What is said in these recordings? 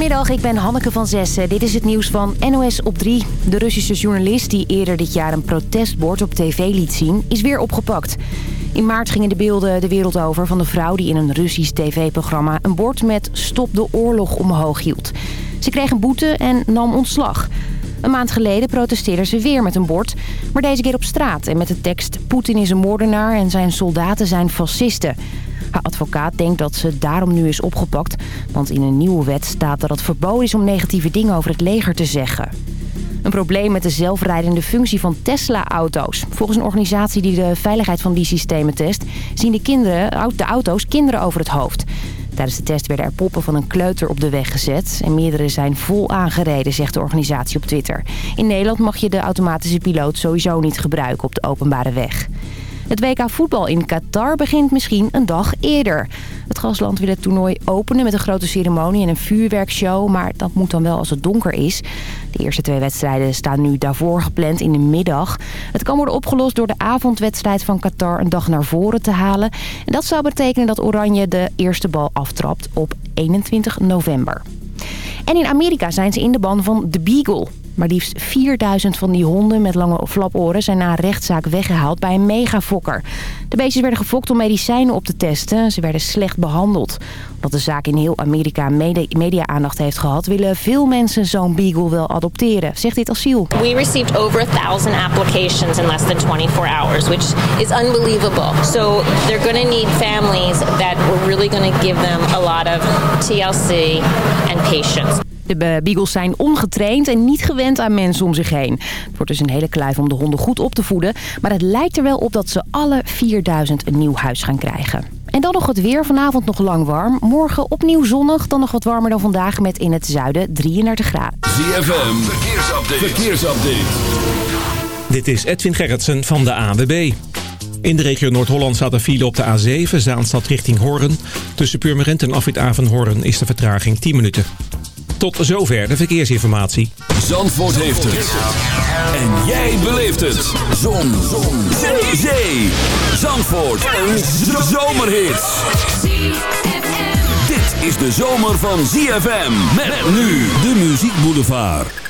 Goedemiddag, ik ben Hanneke van Zessen. Dit is het nieuws van NOS op 3. De Russische journalist die eerder dit jaar een protestbord op tv liet zien... is weer opgepakt. In maart gingen de beelden de wereld over van de vrouw die in een Russisch tv-programma... een bord met Stop de oorlog omhoog hield. Ze kreeg een boete en nam ontslag. Een maand geleden protesteerde ze weer met een bord, maar deze keer op straat... en met de tekst Poetin is een moordenaar en zijn soldaten zijn fascisten... Haar advocaat denkt dat ze daarom nu is opgepakt. Want in een nieuwe wet staat dat het verboden is om negatieve dingen over het leger te zeggen. Een probleem met de zelfrijdende functie van Tesla-auto's. Volgens een organisatie die de veiligheid van die systemen test... zien de, kinderen, de auto's kinderen over het hoofd. Tijdens de test werden er poppen van een kleuter op de weg gezet. En meerdere zijn vol aangereden, zegt de organisatie op Twitter. In Nederland mag je de automatische piloot sowieso niet gebruiken op de openbare weg. Het WK voetbal in Qatar begint misschien een dag eerder. Het gastland wil het toernooi openen met een grote ceremonie en een vuurwerkshow. Maar dat moet dan wel als het donker is. De eerste twee wedstrijden staan nu daarvoor gepland in de middag. Het kan worden opgelost door de avondwedstrijd van Qatar een dag naar voren te halen. En dat zou betekenen dat Oranje de eerste bal aftrapt op 21 november. En in Amerika zijn ze in de ban van de Beagle. Maar liefst 4000 van die honden met lange flaporen zijn na rechtszaak weggehaald bij een megafokker. De beestjes werden gefokt om medicijnen op te testen. Ze werden slecht behandeld. Omdat de zaak in heel Amerika media-aandacht heeft gehad... willen veel mensen zo'n beagle wel adopteren, zegt dit asiel. We received over 1000 applications in less than 24 hours, which is unbelievable. So they're going to need families that we're really going to give them a lot of TLC and patience. De beagles zijn ongetraind en niet gewend aan mensen om zich heen. Het wordt dus een hele kluif om de honden goed op te voeden. Maar het lijkt er wel op dat ze alle 4000 een nieuw huis gaan krijgen. En dan nog het weer. Vanavond nog lang warm. Morgen opnieuw zonnig. Dan nog wat warmer dan vandaag met in het zuiden 33 graden. ZFM. Verkeersupdate. Verkeersupdate. Dit is Edwin Gerritsen van de AWB. In de regio Noord-Holland staat er file op de A7, Zaanstad richting Hoorn. Tussen Purmerend en Afrit Avenhoorn is de vertraging 10 minuten. Tot zover de verkeersinformatie. Zandvoort heeft het. En jij beleeft het. Zon. Zon. Zandvoort. Een zomerhit. Dit is de zomer van ZFM. Met nu de Muziek Boulevard.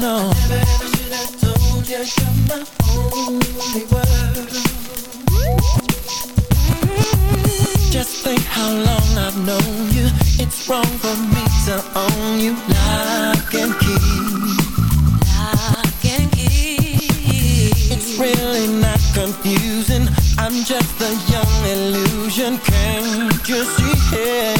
No. Never ever should have told you you're my only world. Just think how long I've known you. It's wrong for me to own you. Lock and key. Lock and key. It's really not confusing. I'm just a young illusion. Can't you see it?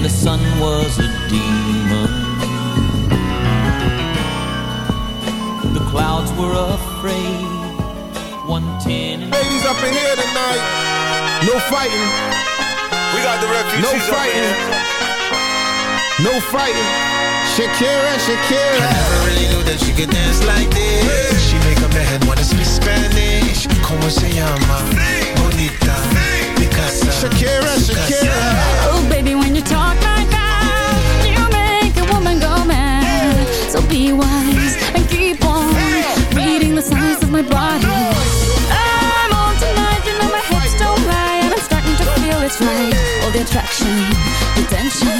and the sun was a demon. The clouds were afraid. One ten. Ladies up in here tonight. No fighting. We got the refugees. No fighting. No fighting. Shakira, Shakira. I never really knew that she could dance like this. She make a man wanna speak Spanish. Como se llama? Bonita. Shakira, Shakira. Oh, baby, when you talk like that, you make a woman go mad. So be wise and keep on reading the signs of my body. I'm on tonight, you know my hips don't lie, and I'm starting to feel it's right. All the attraction, the tension.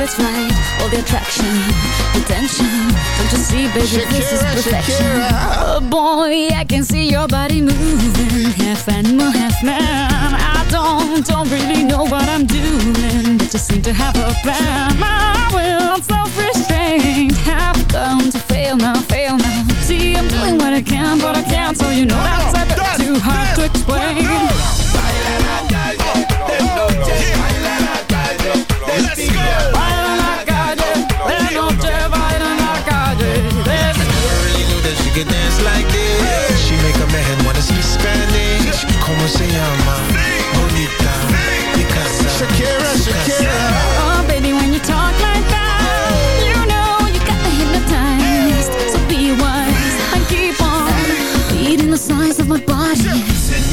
it's right. All the attraction, the tension. Don't you see, baby, this is perfection. Shakira. Oh boy, I can see your body moving, half animal, half man. I don't, don't really know what I'm doing, but just seem to have a plan. My will, self-restraint, have come to fail now, fail now. See, I'm doing what I can, but I can't, so you know that's a bit too hard to explain. Baila en la calle, de noche baila Oh, signs of my body.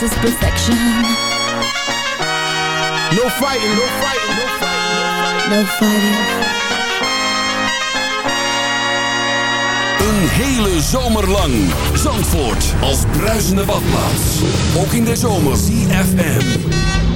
this is perfection. No fighting, no fighting, no fighting. No fighting. Een hele zomer lang. Zandvoort als bruisende badplaats. Ook in de zomer. CFM.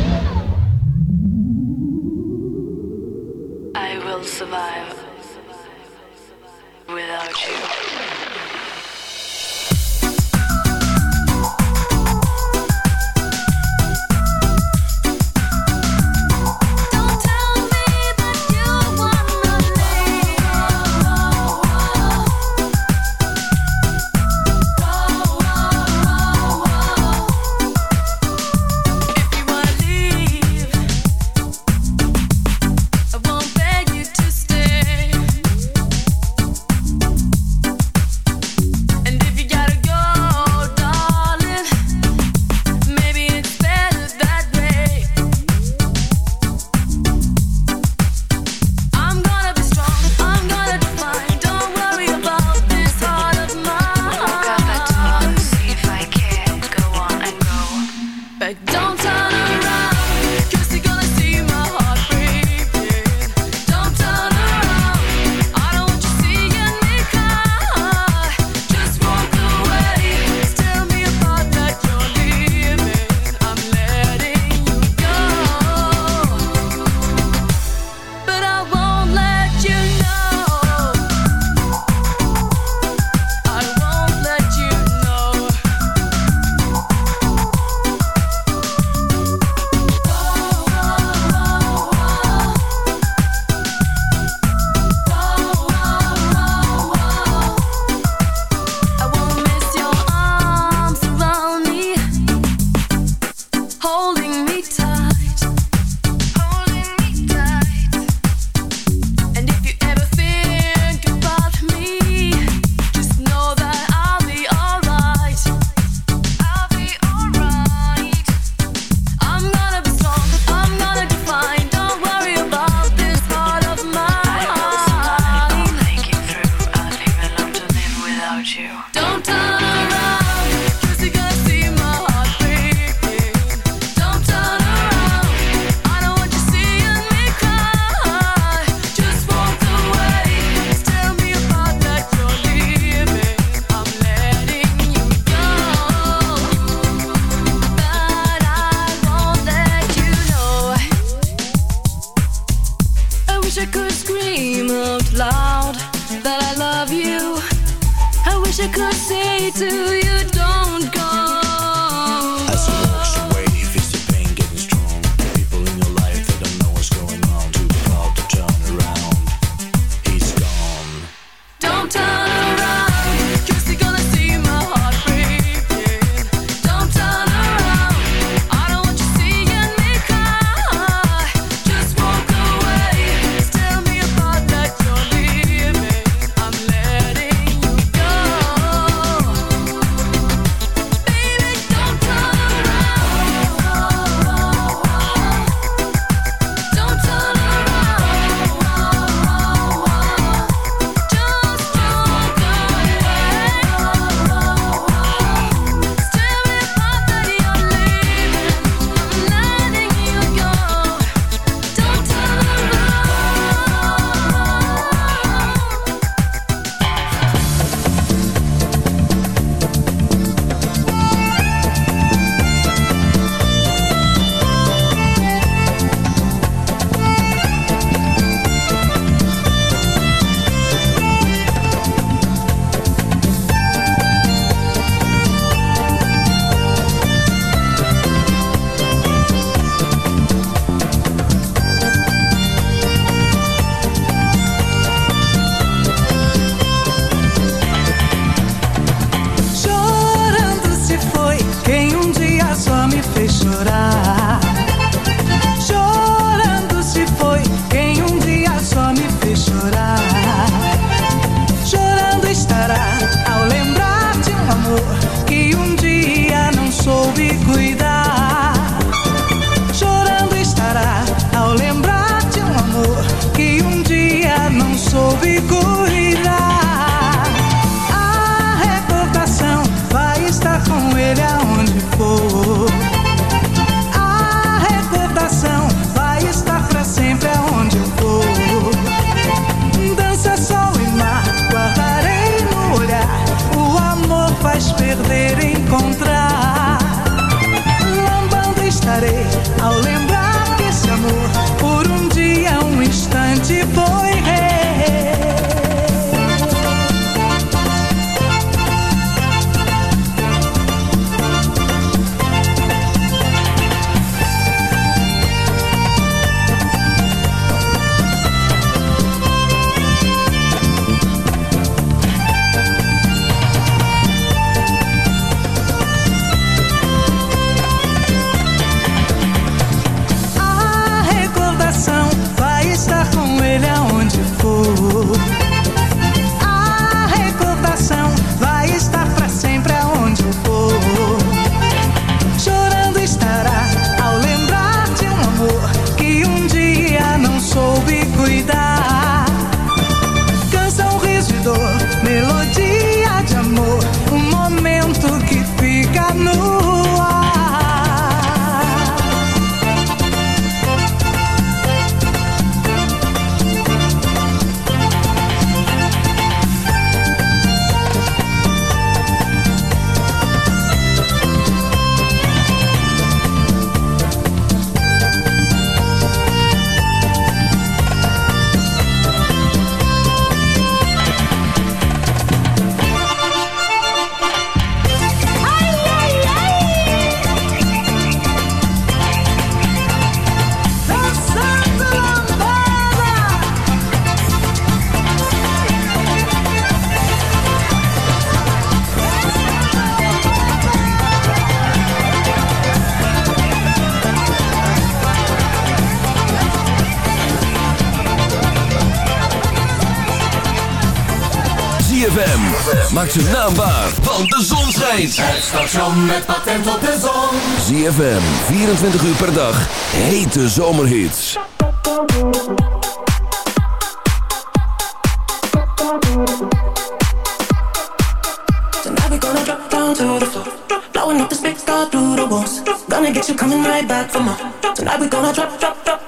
Het station met patent op de zon. ZFM, 24 uur per dag, hete zomerhits. Tonight we're gonna drop down to the floor. Blowing up the space, through the walls. Gonna get you coming right back for more. Tonight we're gonna drop, drop, drop.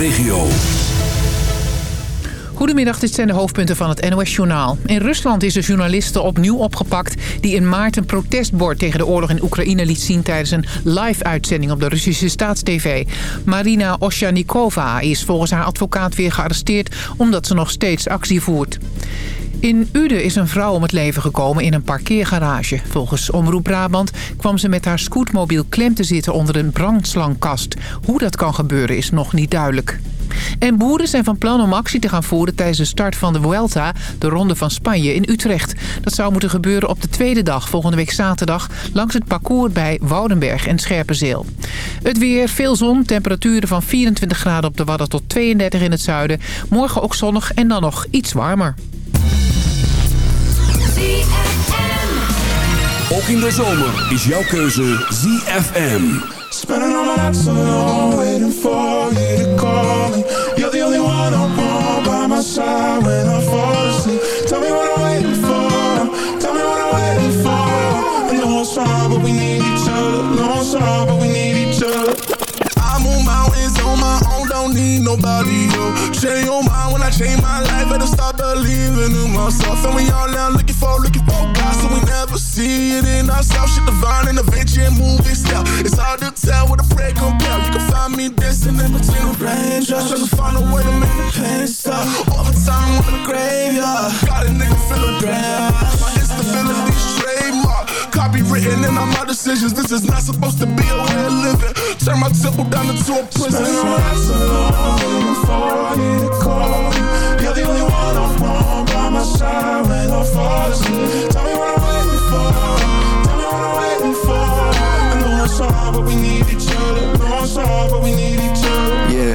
Regio. Goedemiddag, dit zijn de hoofdpunten van het NOS-journaal. In Rusland is een journaliste opnieuw opgepakt... die in maart een protestbord tegen de oorlog in Oekraïne liet zien... tijdens een live-uitzending op de Russische staatstv. Marina Osjanikova is volgens haar advocaat weer gearresteerd... omdat ze nog steeds actie voert. In Uden is een vrouw om het leven gekomen in een parkeergarage. Volgens Omroep Brabant kwam ze met haar scootmobiel klem te zitten onder een brandslangkast. Hoe dat kan gebeuren is nog niet duidelijk. En boeren zijn van plan om actie te gaan voeren tijdens de start van de Vuelta, de Ronde van Spanje in Utrecht. Dat zou moeten gebeuren op de tweede dag, volgende week zaterdag, langs het parcours bij Woudenberg en Scherpenzeel. Het weer, veel zon, temperaturen van 24 graden op de Wadden tot 32 in het zuiden. Morgen ook zonnig en dan nog iets warmer. Ook in de zomer is jouw keuze ZFM. Spending all my nights alone, waiting for you to call me. You're the only one I want by my side when I fall asleep. Tell me what I'm waiting for. Tell me what I'm waiting for. I know it's wrong, but we need each other. No, it's wrong, but we need don't need nobody, yo. Change your mind when I change my life, better stop believing in myself. And we all now looking for, looking for God, so we never see it in ourselves. Shit divine and adventure and movie style. It's hard to tell what a prayer compare. You can find me dancing in between the raindrops, trying to find a way to make the pain stop. All the time in the graveyard, got a nigga feeling bad. My instability trademark, copywritten in all my decisions. This is not supposed to be a way of living. Turn my temple down into a prison. Spending all my nights alone, waiting for you to call. You're the only one I want by my side when I fall asleep. Tell me what I'm waiting for. Tell me what I'm waiting for. I know it's hard, but we need each other. No, it's hard, but we need each other. Yeah,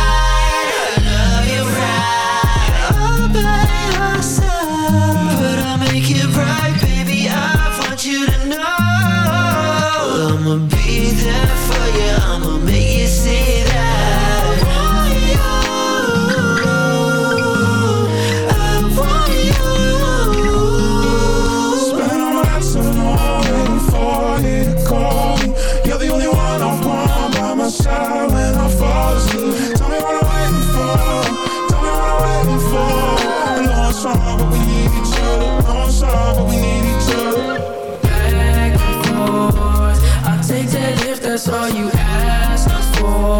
that's all you ask for.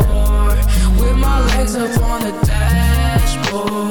With my legs up on the dashboard.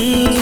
you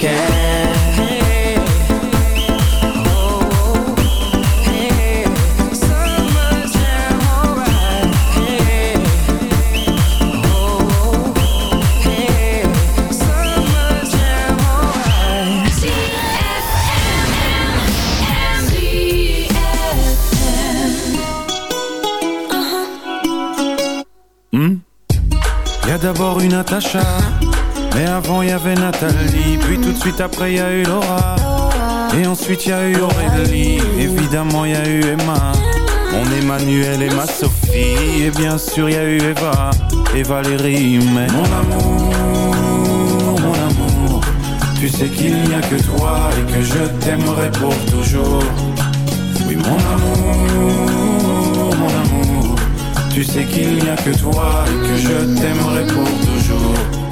much y a eu Laura, et ensuite y a eu Aurélie, évidemment y a eu Emma, mon Emmanuel et ma Sophie, et bien sûr y a eu Eva. Et Valérie, mais mon amour, mon amour, tu sais qu'il n'y a que toi et que je t'aimerai pour toujours. Oui mon amour, mon amour, tu sais qu'il n'y a que toi et que je t'aimerai pour toujours.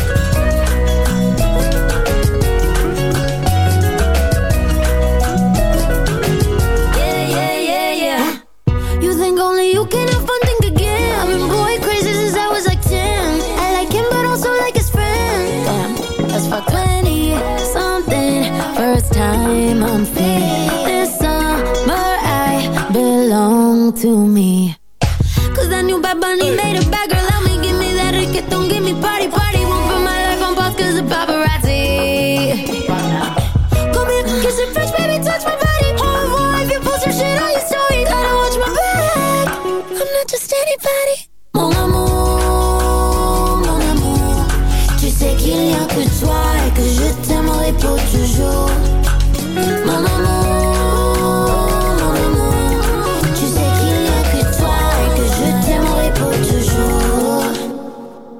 To me.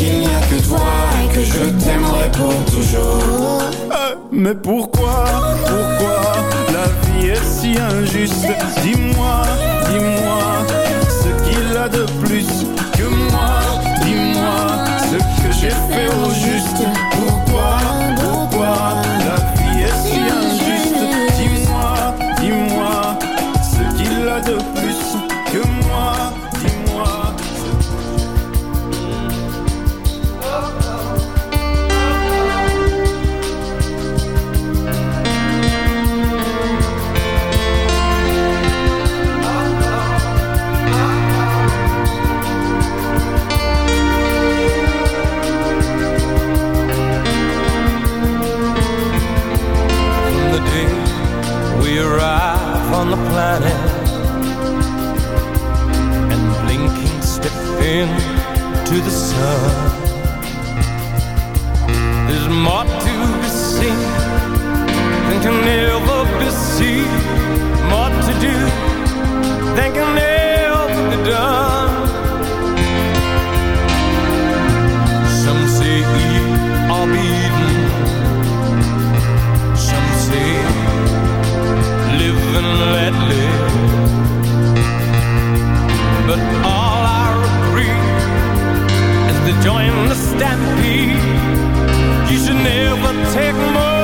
Qu'il n'y a que toi et que je t'aimerai pour toujours. Euh, mais pourquoi, pourquoi la vie est si injuste? Dis-moi, dis-moi, can never be seen. More to do than can ever be done. Some say eat or be eaten. Some say live and let live. But all I agree is to join the stampede. You should never take more.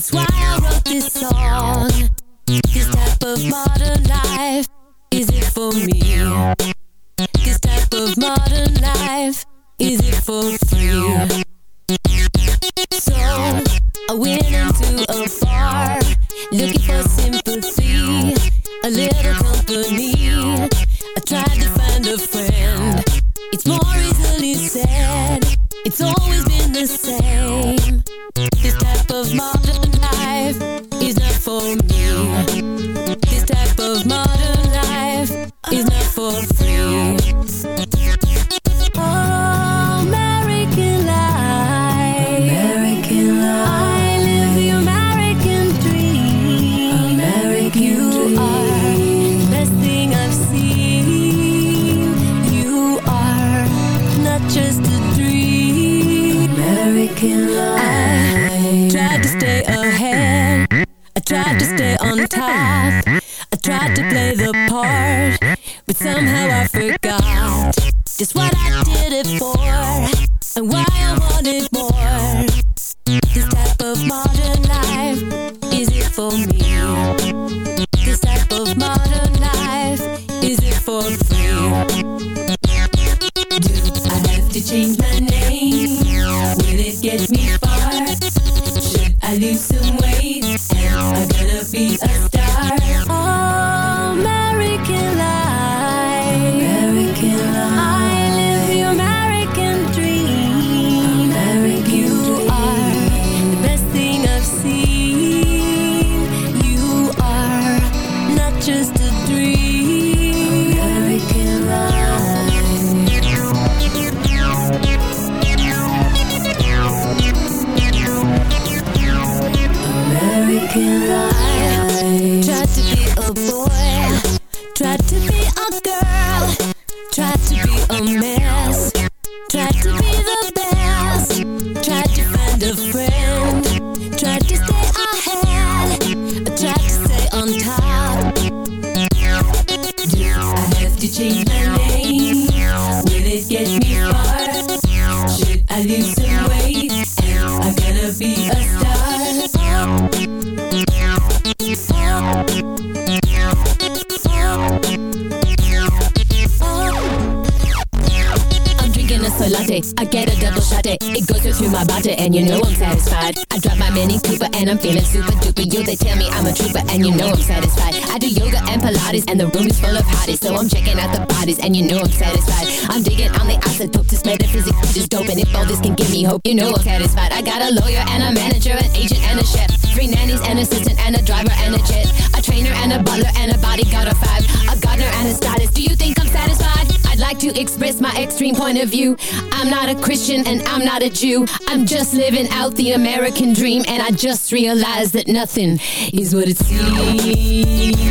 It's wild. hope you know I'm satisfied. I got a lawyer and a manager, an agent and a chef. Three nannies, and assistant and a driver and a jet. A trainer and a butler and a bodyguard of five. A gardener and a stylist. Do you think I'm satisfied? I'd like to express my extreme point of view. I'm not a Christian and I'm not a Jew. I'm just living out the American dream. And I just realized that nothing is what it seems.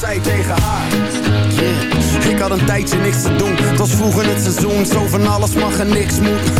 Zei tegen haar. Ik had een tijdje niks te doen. Het was vroeger het seizoen. Zo van alles mag en niks moet.